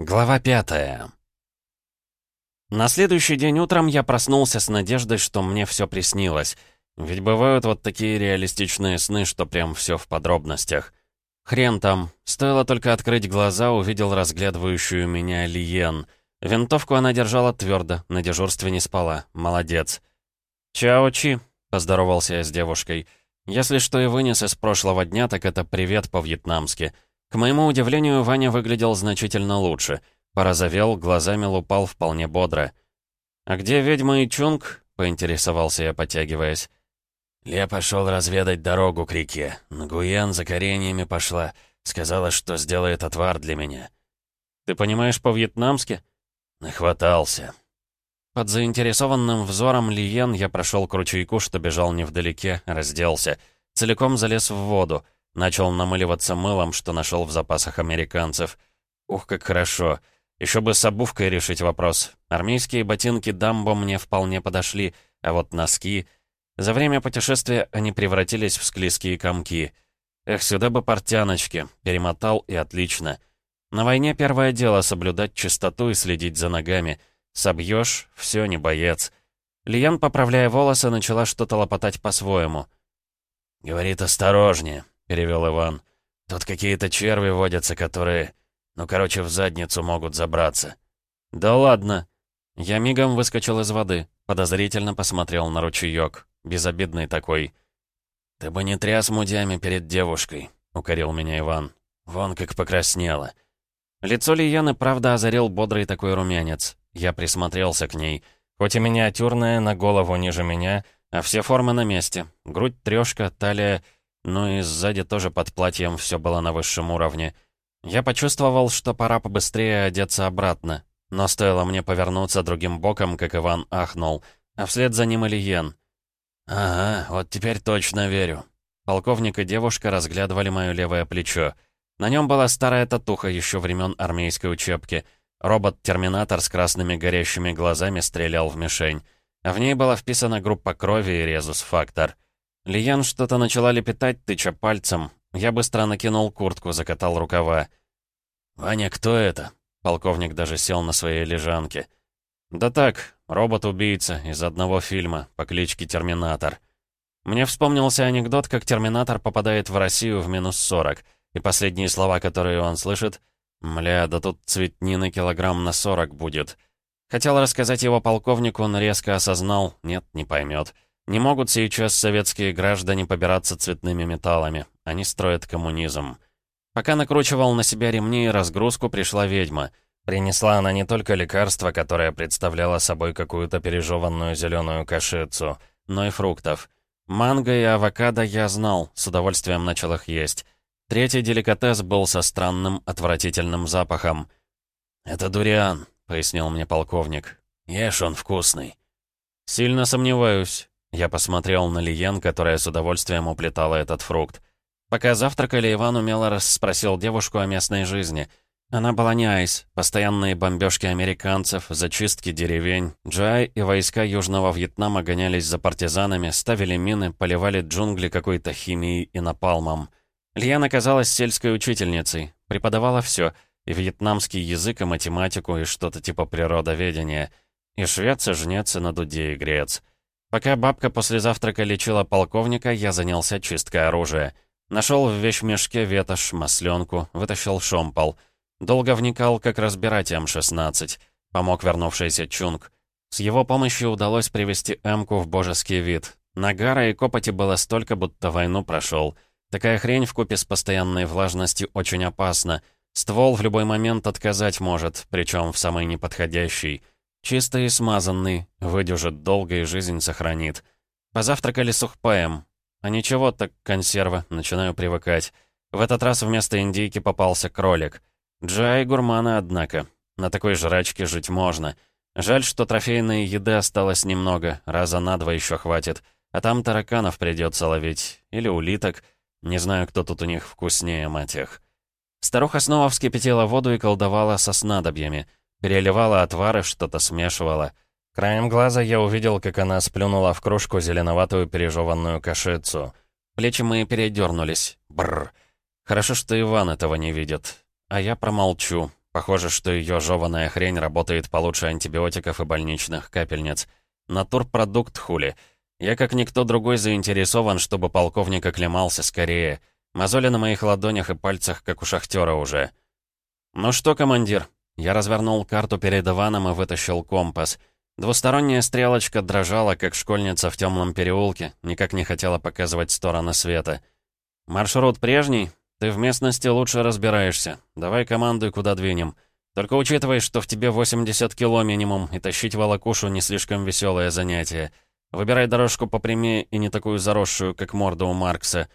Глава пятая. На следующий день утром я проснулся с надеждой, что мне все приснилось. Ведь бывают вот такие реалистичные сны, что прям все в подробностях. Хрен там. Стоило только открыть глаза, увидел разглядывающую меня Лиен. Винтовку она держала твердо, на дежурстве не спала. Молодец. «Чао, Чи», — поздоровался я с девушкой. «Если что и вынес из прошлого дня, так это привет по-вьетнамски». К моему удивлению, Ваня выглядел значительно лучше. Порозовел, глазами лупал вполне бодро. «А где ведьма и Чунг?» — поинтересовался я, потягиваясь. «Я пошел разведать дорогу к реке. Нгуян за кореньями пошла. Сказала, что сделает отвар для меня». «Ты понимаешь по-вьетнамски?» «Нахватался». Под заинтересованным взором Лиен я прошел к ручейку, что бежал невдалеке, разделся. Целиком залез в воду. Начал намыливаться мылом, что нашел в запасах американцев. Ух, как хорошо. Еще бы с обувкой решить вопрос. Армейские ботинки Дамбо мне вполне подошли, а вот носки... За время путешествия они превратились в склизкие комки. Эх, сюда бы портяночки. Перемотал и отлично. На войне первое дело соблюдать чистоту и следить за ногами. Собьешь — все, не боец. Лиян, поправляя волосы, начала что-то лопотать по-своему. «Говорит, осторожнее», перевел Иван. «Тут какие-то черви водятся, которые... Ну, короче, в задницу могут забраться». «Да ладно!» Я мигом выскочил из воды, подозрительно посмотрел на ручеёк. Безобидный такой. «Ты бы не тряс мудями перед девушкой», — укорил меня Иван. «Вон как покраснело». Лицо Лияны, правда, озарил бодрый такой румянец. Я присмотрелся к ней. Хоть и миниатюрная, на голову ниже меня, а все формы на месте. Грудь трёшка, талия... Ну и сзади тоже под платьем все было на высшем уровне. Я почувствовал, что пора побыстрее одеться обратно. Но стоило мне повернуться другим боком, как Иван ахнул, а вслед за ним Ильен. «Ага, вот теперь точно верю». Полковник и девушка разглядывали мое левое плечо. На нем была старая татуха еще времен армейской учебки. Робот-терминатор с красными горящими глазами стрелял в мишень. В ней была вписана группа крови и резус-фактор — Лиян что-то начала лепетать, тыча пальцем. Я быстро накинул куртку, закатал рукава. «Ваня, кто это?» Полковник даже сел на своей лежанке. «Да так, робот-убийца из одного фильма по кличке Терминатор». Мне вспомнился анекдот, как Терминатор попадает в Россию в минус 40, и последние слова, которые он слышит, «Мля, да тут цветнины килограмм на 40 будет». Хотел рассказать его полковнику, он резко осознал, нет, не поймет. Не могут сейчас советские граждане побираться цветными металлами. Они строят коммунизм. Пока накручивал на себя ремни и разгрузку, пришла ведьма. Принесла она не только лекарство, которое представляло собой какую-то пережеванную зеленую кашицу, но и фруктов. Манго и авокадо я знал, с удовольствием начал их есть. Третий деликатес был со странным, отвратительным запахом. «Это дуриан», — пояснил мне полковник. «Ешь, он вкусный». «Сильно сомневаюсь. Я посмотрел на Лиен, которая с удовольствием уплетала этот фрукт. Пока завтракали, Иван умело расспросил девушку о местной жизни. Она была не айс, постоянные бомбежки американцев, зачистки деревень. Джай и войска Южного Вьетнама гонялись за партизанами, ставили мины, поливали джунгли какой-то химией и напалмом. Лиен оказалась сельской учительницей, преподавала все — и вьетнамский язык, и математику, и что-то типа природоведения. И швец, и жнец, и на дуде, и грец. Пока бабка после завтрака лечила полковника, я занялся чисткой оружия. Нашел в вещмешке ветошь, масленку, вытащил шомпол. Долго вникал, как разбирать М-16. Помог вернувшийся Чунг. С его помощью удалось привести Эмку в божеский вид. Нагара и копоти было столько, будто войну прошел. Такая хрень в купе с постоянной влажностью очень опасна. Ствол в любой момент отказать может, причем в самый неподходящий. Чистый и смазанный, выдержит долго и жизнь сохранит. Позавтракали сухпаем. А ничего, так консерва, начинаю привыкать. В этот раз вместо индейки попался кролик. Джай гурманы, однако. На такой жрачке жить можно. Жаль, что трофейной еды осталось немного, раза на два еще хватит. А там тараканов придется ловить. Или улиток. Не знаю, кто тут у них вкуснее, мать их. Старуха снова вскипятила воду и колдовала со снадобьями. Переливала отвары, что-то смешивала. Краем глаза я увидел, как она сплюнула в кружку зеленоватую пережеванную кашицу. Плечи мои передернулись. Бррр. Хорошо, что Иван этого не видит. А я промолчу. Похоже, что ее жеваная хрень работает получше антибиотиков и больничных капельниц. Натурпродукт хули. Я, как никто другой, заинтересован, чтобы полковник оклемался скорее. Мозоли на моих ладонях и пальцах, как у шахтера уже. «Ну что, командир?» Я развернул карту перед Иваном и вытащил компас. Двусторонняя стрелочка дрожала, как школьница в темном переулке, никак не хотела показывать стороны света. «Маршрут прежний? Ты в местности лучше разбираешься. Давай командуй, куда двинем. Только учитывай, что в тебе 80 кило минимум, и тащить волокушу не слишком веселое занятие. Выбирай дорожку попрямее и не такую заросшую, как морда у Маркса».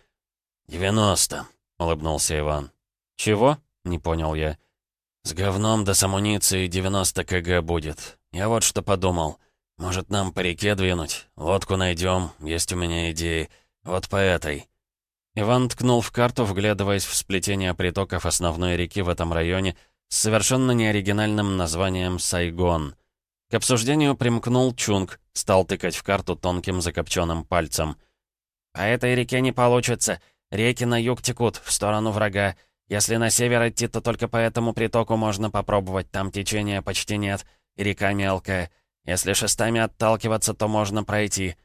«Девяносто», — улыбнулся Иван. «Чего?» — не понял я. «С говном да с амуницией 90 кг будет. Я вот что подумал. Может, нам по реке двинуть? Лодку найдем, есть у меня идеи. Вот по этой». Иван ткнул в карту, вглядываясь в сплетение притоков основной реки в этом районе с совершенно неоригинальным названием Сайгон. К обсуждению примкнул Чунг, стал тыкать в карту тонким закопченным пальцем. «По этой реке не получится. Реки на юг текут, в сторону врага. Если на север идти, то только по этому притоку можно попробовать, там течения почти нет, и река мелкая. Если шестами отталкиваться, то можно пройти».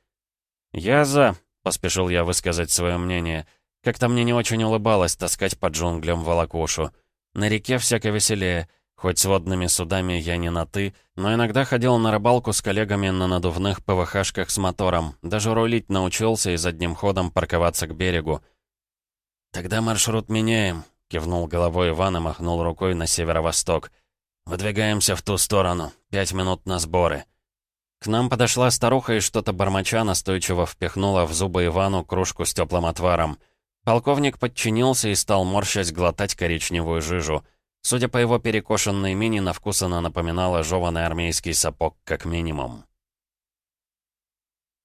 «Я за», — поспешил я высказать свое мнение. Как-то мне не очень улыбалось таскать по джунглям волокушу. На реке всяко веселее. Хоть с водными судами я не на «ты», но иногда ходил на рыбалку с коллегами на надувных ПВХшках с мотором. Даже рулить научился и задним ходом парковаться к берегу. «Тогда маршрут меняем», Кивнул головой Иван и махнул рукой на северо-восток. «Выдвигаемся в ту сторону. Пять минут на сборы». К нам подошла старуха и что-то бормоча настойчиво впихнула в зубы Ивану кружку с теплым отваром. Полковник подчинился и стал морщась глотать коричневую жижу. Судя по его перекошенной мини, на вкус она напоминала жеванный армейский сапог как минимум.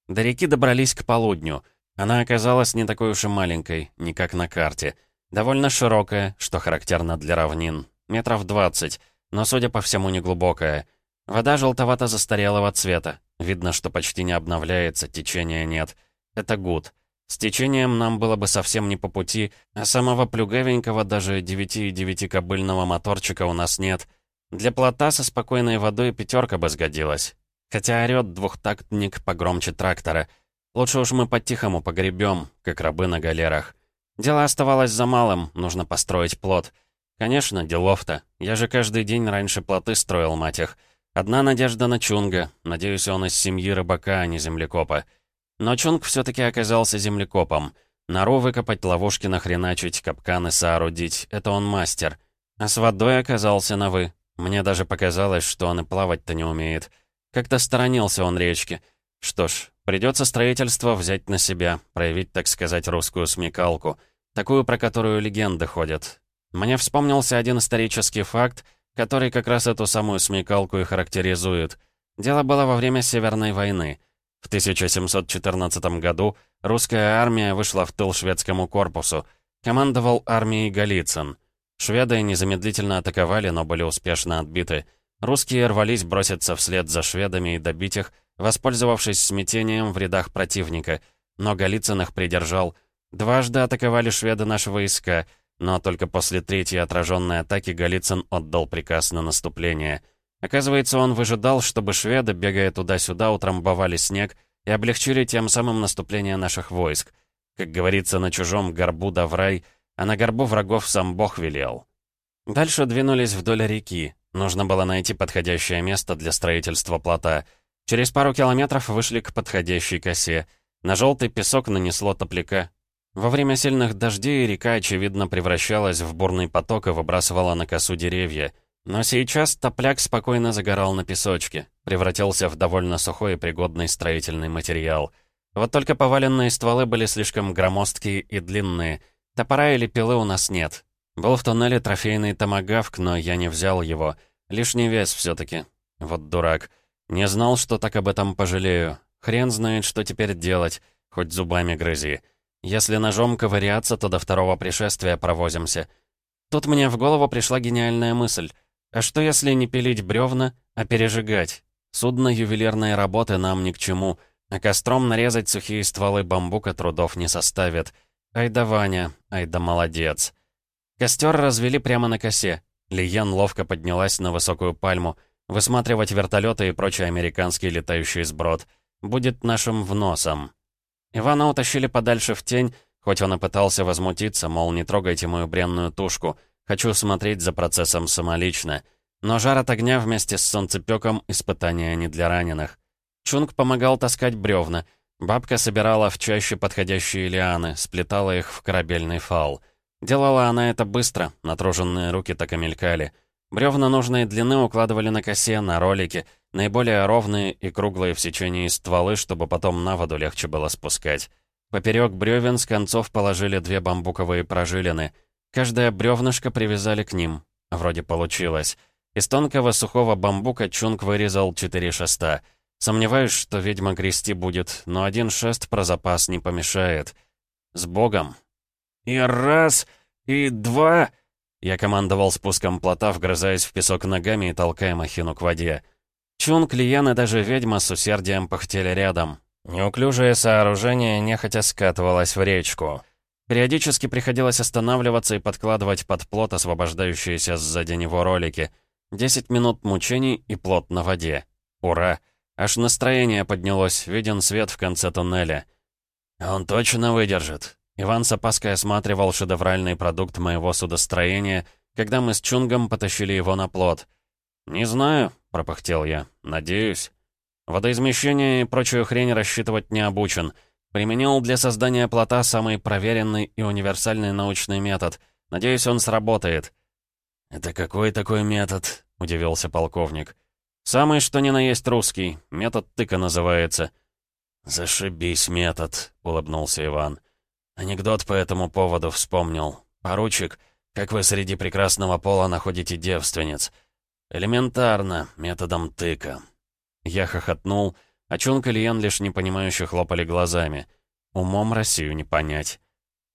До реки добрались к полудню. Она оказалась не такой уж и маленькой, не как на карте — Довольно широкая, что характерно для равнин. Метров 20, но, судя по всему, неглубокая. Вода желтовато-застарелого цвета. Видно, что почти не обновляется, течения нет. Это гуд. С течением нам было бы совсем не по пути, а самого плюгавенького, даже 9,9 кобыльного моторчика у нас нет. Для плота со спокойной водой пятерка бы сгодилась. Хотя орёт двухтактник погромче трактора. Лучше уж мы по-тихому погребем, как рабы на галерах. Дело оставалось за малым, нужно построить плот. Конечно, делов-то. Я же каждый день раньше плоты строил, мать их. Одна надежда на Чунга. Надеюсь, он из семьи рыбака, а не землекопа. Но Чунг все-таки оказался землекопом. Нору выкопать, ловушки нахреначить, капканы соорудить — это он мастер. А с водой оказался на «вы». Мне даже показалось, что он и плавать-то не умеет. Как-то сторонился он речки. Что ж, Придется строительство взять на себя, проявить, так сказать, русскую смекалку, такую, про которую легенды ходят. Мне вспомнился один исторический факт, который как раз эту самую смекалку и характеризует. Дело было во время Северной войны. В 1714 году русская армия вышла в тыл шведскому корпусу. Командовал армией Голицын. Шведы незамедлительно атаковали, но были успешно отбиты. Русские рвались броситься вслед за шведами и добить их, воспользовавшись смятением в рядах противника, но Голицын их придержал. Дважды атаковали шведы наши войска, но только после третьей отраженной атаки Голицын отдал приказ на наступление. Оказывается, он выжидал, чтобы шведы, бегая туда-сюда, утрамбовали снег и облегчили тем самым наступление наших войск. Как говорится, на чужом горбу да в рай, а на горбу врагов сам Бог велел. Дальше двинулись вдоль реки. Нужно было найти подходящее место для строительства плота — Через пару километров вышли к подходящей косе. На желтый песок нанесло топляка. Во время сильных дождей река, очевидно, превращалась в бурный поток и выбрасывала на косу деревья. Но сейчас топляк спокойно загорал на песочке, превратился в довольно сухой и пригодный строительный материал. Вот только поваленные стволы были слишком громоздкие и длинные. Топора или пилы у нас нет. Был в туннеле трофейный томагавк, но я не взял его. Лишний вес все таки Вот дурак. Не знал, что так об этом пожалею. Хрен знает, что теперь делать, хоть зубами грызи. Если ножом ковыряться, то до второго пришествия провозимся. Тут мне в голову пришла гениальная мысль. А что если не пилить бревна, а пережигать? Судно ювелирной работы нам ни к чему, а костром нарезать сухие стволы бамбука трудов не составит. Ай да Ваня, ай да молодец. Костер развели прямо на косе. Лиен ловко поднялась на высокую пальму, высматривать вертолеты и прочий американский летающий сброд. Будет нашим вносом. Ивана утащили подальше в тень, хоть он и пытался возмутиться, мол, не трогайте мою бренную тушку, хочу смотреть за процессом самолично. Но жар от огня вместе с солнцепёком — испытание не для раненых. Чунг помогал таскать бревна. Бабка собирала в чаще подходящие лианы, сплетала их в корабельный фал. Делала она это быстро, натруженные руки так и мелькали. Бревна нужной длины укладывали на косе, на ролики, наиболее ровные и круглые в сечении стволы, чтобы потом на воду легче было спускать. Поперек бревен с концов положили две бамбуковые прожилины. Каждое бревнышко привязали к ним. Вроде получилось. Из тонкого сухого бамбука Чунг вырезал четыре шеста. Сомневаюсь, что ведьма грести будет, но один шест про запас не помешает. С Богом. «И раз, и два...» Я командовал спуском плота, вгрызаясь в песок ногами и толкая махину к воде. Чунг, Лиян и даже ведьма с усердием пыхтели рядом. Неуклюжее сооружение нехотя скатывалось в речку. Периодически приходилось останавливаться и подкладывать под плот освобождающиеся сзади него ролики — Десять минут мучений и плот на воде. Ура! Аж настроение поднялось, виден свет в конце туннеля. «Он точно выдержит». Иван с опаской осматривал шедевральный продукт моего судостроения, когда мы с Чунгом потащили его на плот. «Не знаю», — пропыхтел я. «Надеюсь». Водоизмещение и прочую хрень рассчитывать не обучен. Применил для создания плота самый проверенный и универсальный научный метод. Надеюсь, он сработает. «Это какой такой метод?» — удивился полковник. «Самый что ни на есть русский. Метод тыка называется». «Зашибись, метод», — улыбнулся Иван. «Анекдот по этому поводу вспомнил. Поручик, как вы среди прекрасного пола находите девственниц?» «Элементарно, методом тыка». Я хохотнул, а Чунг и Лиен лишь непонимающе хлопали глазами. Умом Россию не понять.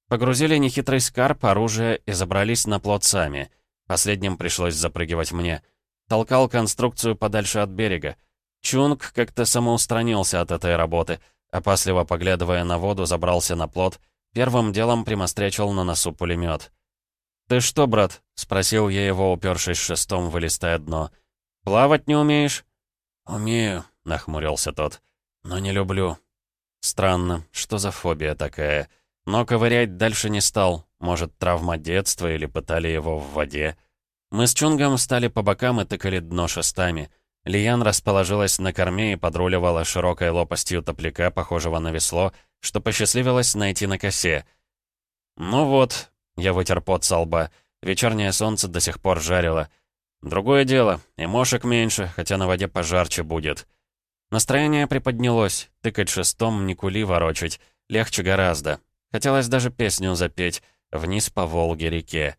Погрузили нехитрый скарб, оружие и забрались на плот сами — Последним пришлось запрыгивать мне. Толкал конструкцию подальше от берега. Чунг как-то самоустранился от этой работы, опасливо поглядывая на воду, забрался на плот, первым делом примострячил на носу пулемет. «Ты что, брат?» — спросил я его, упершись шестом, вылистая дно. «Плавать не умеешь?» «Умею», — нахмурился тот. «Но не люблю». Странно, что за фобия такая? Но ковырять дальше не стал. Может, травма детства или пытали его в воде. Мы с Чунгом встали по бокам и тыкали дно шестами. Лиян расположилась на корме и подруливала широкой лопастью топляка, похожего на весло, что посчастливилось найти на косе. «Ну вот», — я вытер пот со лба, вечернее солнце до сих пор жарило. «Другое дело, и мошек меньше, хотя на воде пожарче будет». Настроение приподнялось, тыкать шестом, не кули ворочать, легче гораздо. Хотелось даже песню запеть «Вниз по Волге-реке».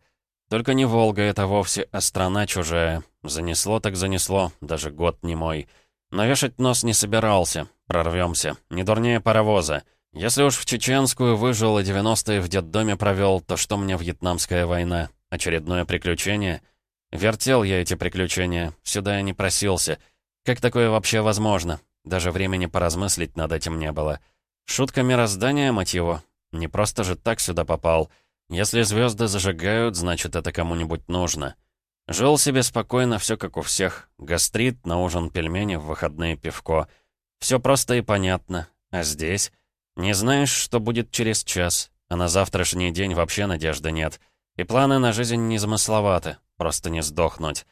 Только не Волга это вовсе, а страна чужая. Занесло так занесло, даже год не мой. Но вешать нос не собирался. Прорвемся. Не дурнее паровоза. Если уж в чеченскую выжил и 90-е в детдоме провел, то что мне вьетнамская война? Очередное приключение? Вертел я эти приключения. Сюда я не просился. Как такое вообще возможно? Даже времени поразмыслить над этим не было. Шутка мироздания, его. Не просто же так сюда попал. Если звезды зажигают, значит, это кому-нибудь нужно. Жил себе спокойно, все как у всех. Гастрит, на ужин пельмени, в выходные пивко. Все просто и понятно. А здесь? Не знаешь, что будет через час. А на завтрашний день вообще надежды нет. И планы на жизнь незамысловаты. Просто не сдохнуть.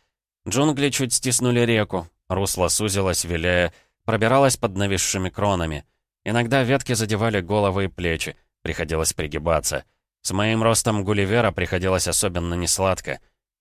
Джунгли чуть стиснули реку. Русло сузилось, виляя, пробиралось под нависшими кронами. Иногда ветки задевали головы и плечи. Приходилось пригибаться. С моим ростом Гулливера приходилось особенно несладко.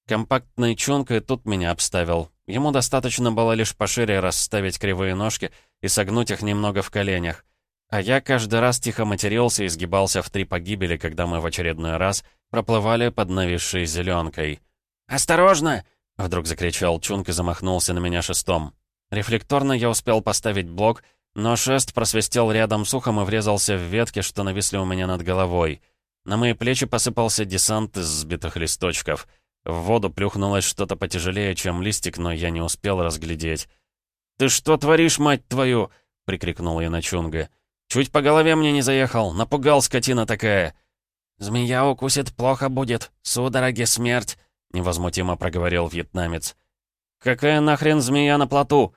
Компактный чонка тут меня обставил. Ему достаточно было лишь пошире расставить кривые ножки и согнуть их немного в коленях. А я каждый раз тихо матерился и сгибался в три погибели, когда мы в очередной раз проплывали под нависшей зеленкой. «Осторожно!» — вдруг закричал Чунг и замахнулся на меня шестом. Рефлекторно я успел поставить блок — но шест просвистел рядом с ухом и врезался в ветки, что нависли у меня над головой. На мои плечи посыпался десант из сбитых листочков. В воду плюхнулось что-то потяжелее, чем листик, но я не успел разглядеть. «Ты что творишь, мать твою?» — прикрикнул я на Чунга. «Чуть по голове мне не заехал, напугал скотина такая!» «Змея укусит, плохо будет, судороги, смерть!» — невозмутимо проговорил вьетнамец. «Какая нахрен змея на плоту?»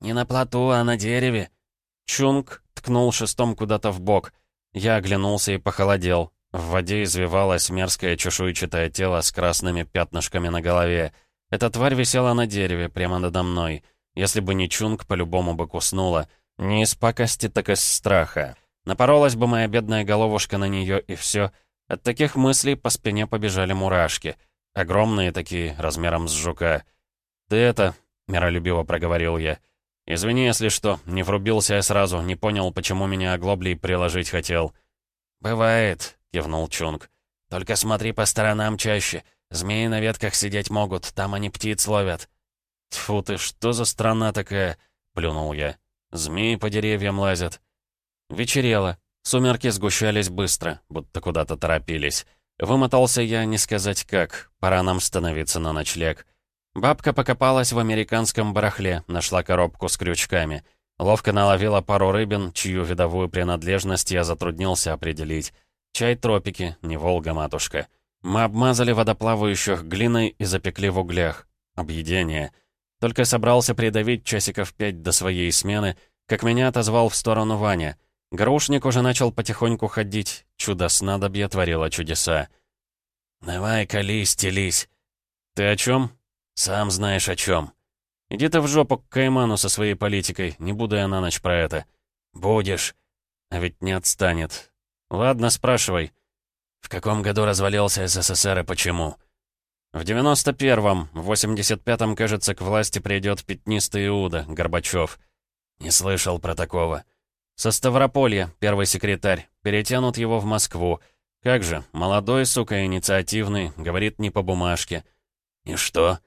«Не на плоту, а на дереве». Чунг ткнул шестом куда-то в бок. Я оглянулся и похолодел. В воде извивалось мерзкое чешуйчатое тело с красными пятнышками на голове. Эта тварь висела на дереве, прямо надо мной. Если бы не Чунг, по-любому бы куснула. Не из пакости, так из страха. Напоролась бы моя бедная головушка на нее, и все. От таких мыслей по спине побежали мурашки. Огромные такие, размером с жука. «Ты это...» — миролюбиво проговорил я. «Извини, если что, не врубился я сразу, не понял, почему меня оглоблей приложить хотел». «Бывает», — кивнул Чунг. «Только смотри по сторонам чаще. Змеи на ветках сидеть могут, там они птиц ловят». «Тьфу ты, что за страна такая?» — плюнул я. «Змеи по деревьям лазят». Вечерело. Сумерки сгущались быстро, будто куда-то торопились. Вымотался я, не сказать как. Пора нам становиться на ночлег. Бабка покопалась в американском барахле, нашла коробку с крючками. Ловко наловила пару рыбин, чью видовую принадлежность я затруднился определить. Чай тропики, не Волга-матушка. Мы обмазали водоплавающих глиной и запекли в углях. Объедение. Только собрался придавить часиков пять до своей смены, как меня отозвал в сторону Ваня. Грушник уже начал потихоньку ходить. Чудо снадобья творило чудеса. «Давай, колись, стелись». «Ты о чем? «Сам знаешь о чем. Иди ты в жопу к Кайману со своей политикой, не буду я на ночь про это». «Будешь». А ведь не отстанет. Ладно, спрашивай. В каком году развалился СССР и почему? В 91-м, в 85-м, кажется, к власти придет пятнистый Иуда, Горбачев. Не слышал про такого. Со Ставрополья, первый секретарь. Перетянут его в Москву. Как же, молодой, сука, инициативный, говорит не по бумажке. И что?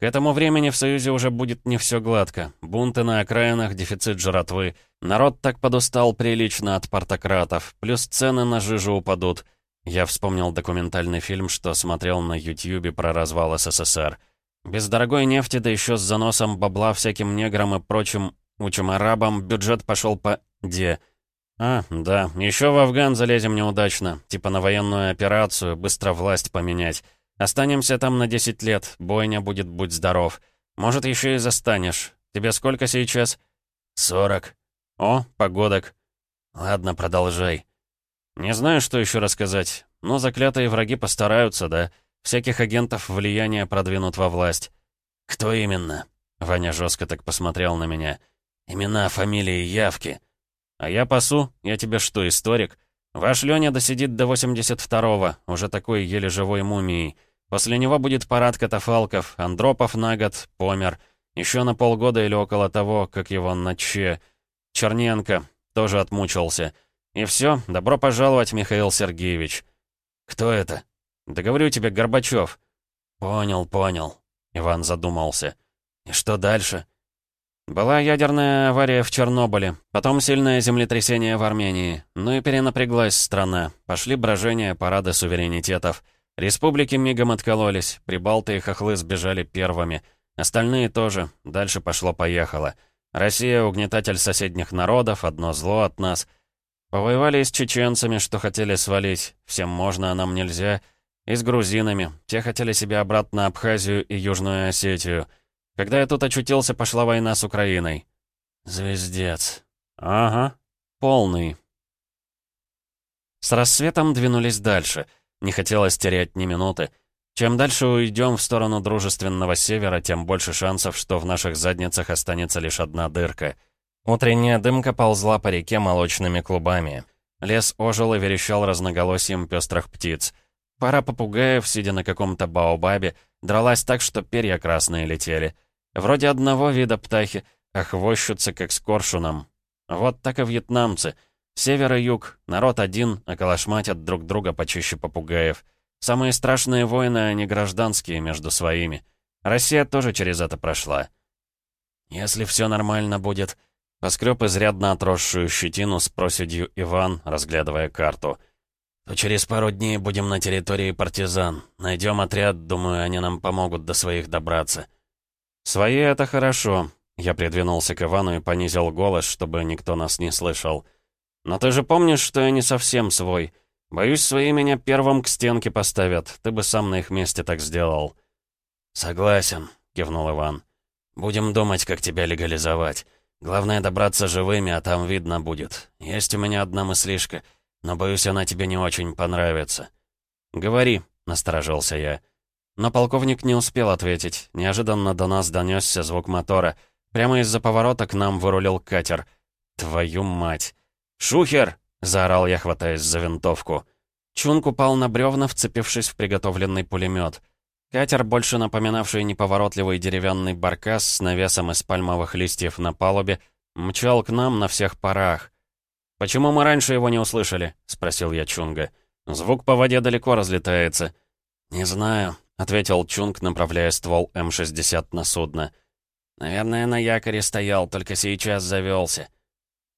К этому времени в Союзе уже будет не все гладко. Бунты на окраинах, дефицит жратвы. Народ так подустал прилично от партократов. Плюс цены на жижу упадут. Я вспомнил документальный фильм, что смотрел на Ютьюбе про развал СССР. Без дорогой нефти, да еще с заносом бабла всяким неграм и прочим учим арабам, бюджет пошел по «де». А, да, еще в Афган залезем неудачно. Типа на военную операцию, быстро власть поменять. Останемся там на 10 лет, бойня будет, будь здоров. Может, еще и застанешь. Тебе сколько сейчас? Сорок. О, погодок. Ладно, продолжай. Не знаю, что еще рассказать. Но заклятые враги постараются, да? Всяких агентов влияния продвинут во власть. Кто именно? Ваня жестко так посмотрел на меня. Имена, фамилии, явки. А я пасу? Я тебе что, историк? Ваш Лёня досидит до 82-го, уже такой еле живой мумией. После него будет парад катафалков, Андропов на год, помер. Еще на полгода или около того, как его наче... Черненко тоже отмучился. И все, добро пожаловать, Михаил Сергеевич. Кто это? Да говорю тебе, Горбачев. Понял, понял. Иван задумался. И что дальше? Была ядерная авария в Чернобыле, потом сильное землетрясение в Армении. Ну и перенапряглась страна. Пошли брожения, парады суверенитетов. Республики мигом откололись, прибалты и хохлы сбежали первыми. Остальные тоже. Дальше пошло-поехало. Россия — угнетатель соседних народов, одно зло от нас. Повоевали с чеченцами, что хотели свалить. Всем можно, а нам нельзя. И с грузинами. Те хотели себе обратно Абхазию и Южную Осетию — когда я тут очутился, пошла война с Украиной. Звездец. Ага, полный. С рассветом двинулись дальше. Не хотелось терять ни минуты. Чем дальше уйдем в сторону дружественного севера, тем больше шансов, что в наших задницах останется лишь одна дырка. Утренняя дымка ползла по реке молочными клубами. Лес ожил и верещал разноголосием пестрых птиц. Пара попугаев, сидя на каком-то баобабе, дралась так, что перья красные летели. Вроде одного вида птахи, а хвощутся как с коршуном. Вот так и вьетнамцы. Север и юг, народ один, а калашматят друг друга почище попугаев. Самые страшные войны, они гражданские между своими. Россия тоже через это прошла. Если все нормально будет... Поскреб изрядно отросшую щетину с проседью Иван, разглядывая карту. То через пару дней будем на территории партизан. Найдем отряд, думаю, они нам помогут до своих добраться. «Свои — это хорошо», — я придвинулся к Ивану и понизил голос, чтобы никто нас не слышал. «Но ты же помнишь, что я не совсем свой. Боюсь, свои меня первым к стенке поставят. Ты бы сам на их месте так сделал». «Согласен», — кивнул Иван. «Будем думать, как тебя легализовать. Главное добраться живыми, а там видно будет. Есть у меня одна мыслишка, но, боюсь, она тебе не очень понравится». «Говори», — насторожился я. Но полковник не успел ответить. Неожиданно до нас донесся звук мотора. Прямо из-за поворота к нам вырулил катер. «Твою мать!» «Шухер!» — заорал я, хватаясь за винтовку. Чунг упал на бревна, вцепившись в приготовленный пулемет. Катер, больше напоминавший неповоротливый деревянный баркас с навесом из пальмовых листьев на палубе, мчал к нам на всех парах. «Почему мы раньше его не услышали?» — спросил я Чунга. «Звук по воде далеко разлетается». «Не знаю», — ответил Чунг, направляя ствол М-60 на судно. «Наверное, на якоре стоял, только сейчас завелся.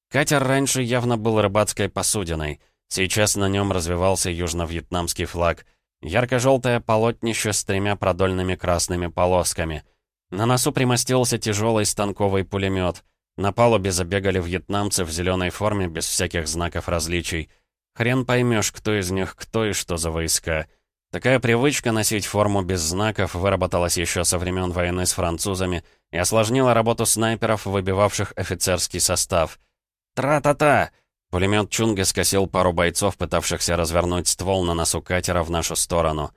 Катер раньше явно был рыбацкой посудиной. Сейчас на нем развивался южно-вьетнамский флаг — Ярко-желтое полотнище с тремя продольными красными полосками. На носу примостился тяжелый станковый пулемет. На палубе забегали вьетнамцы в зеленой форме без всяких знаков различий. Хрен поймешь, кто из них кто и что за войска. Такая привычка носить форму без знаков выработалась еще со времен войны с французами и осложнила работу снайперов, выбивавших офицерский состав. «Тра-та-та!» Пулемет Чунга скосил пару бойцов, пытавшихся развернуть ствол на носу катера в нашу сторону.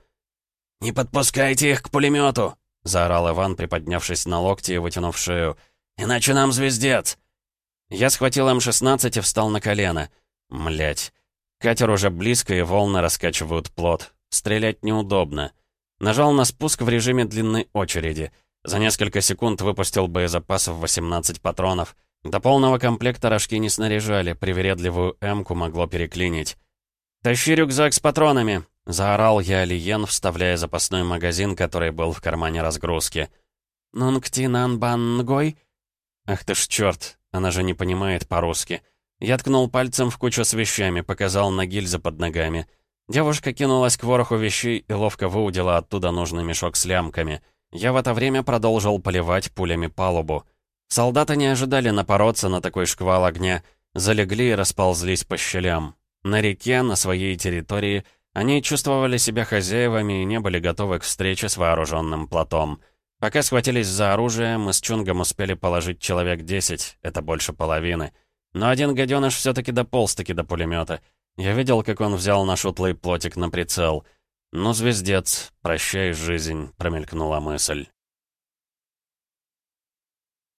«Не подпускайте их к пулемету!» — заорал Иван, приподнявшись на локти и вытянув шею. «Иначе нам звездец!» Я схватил М-16 и встал на колено. Млять. Катер уже близко, и волны раскачивают плот. Стрелять неудобно. Нажал на спуск в режиме длинной очереди. За несколько секунд выпустил боезапасов 18 патронов — до полного комплекта рожки не снаряжали, привередливую «М»ку могло переклинить. «Тащи рюкзак с патронами!» — заорал я Алиен, вставляя запасной магазин, который был в кармане разгрузки. «Нунгтинан бангой?» «Ах ты ж черт, она же не понимает по-русски». Я ткнул пальцем в кучу с вещами, показал на гильзы под ногами. Девушка кинулась к вороху вещей и ловко выудила оттуда нужный мешок с лямками. Я в это время продолжил поливать пулями палубу. Солдаты не ожидали напороться на такой шквал огня, залегли и расползлись по щелям. На реке, на своей территории, они чувствовали себя хозяевами и не были готовы к встрече с вооруженным плотом. Пока схватились за оружие, мы с Чунгом успели положить человек 10, это больше половины. Но один гаденыш все-таки дополз-таки до пулемета. Я видел, как он взял наш утлый плотик на прицел. «Ну, звездец, прощай, жизнь», — промелькнула мысль.